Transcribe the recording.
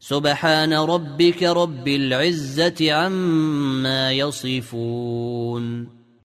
سبحان ربك رب العزة عما يصفون.